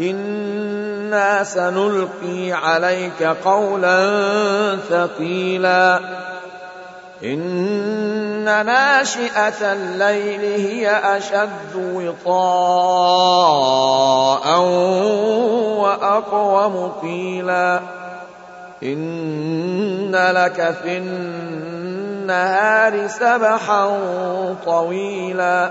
أنا سنلقي عليك قولا ثقيلا ان ناشئه الليل هي اشد وطاء واقوم قيلا ان لك في النهار سبحا طويلا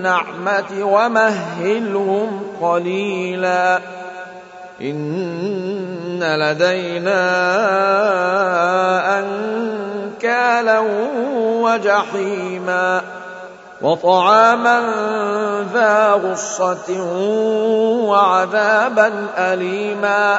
النعمة ومهلهم قليلا. إن لدينا أنكالا وجحيما. وطعاما ذا غصة وعذابا أليما.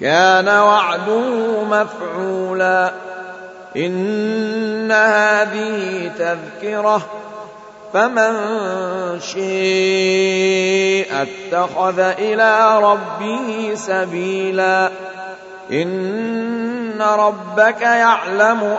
كان وعده مفعولا. إن هذه تذكرة فمن شيء اتخذ إلى ربه سبيلا. إن ربك يعلم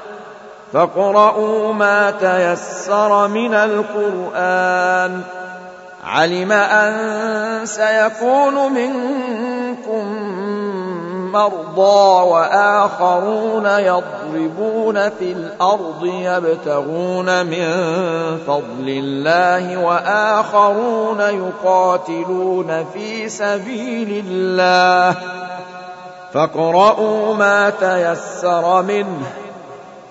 فاقرؤوا ما تيسر من القرآن. علم أن سيكون منكم مرضى وآخرون يضربون في الأرض يبتغون من فضل الله وآخرون يقاتلون في سبيل الله. فاقرؤوا ما تيسر منه.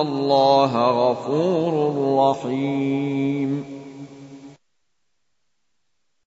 الله غفور رحيم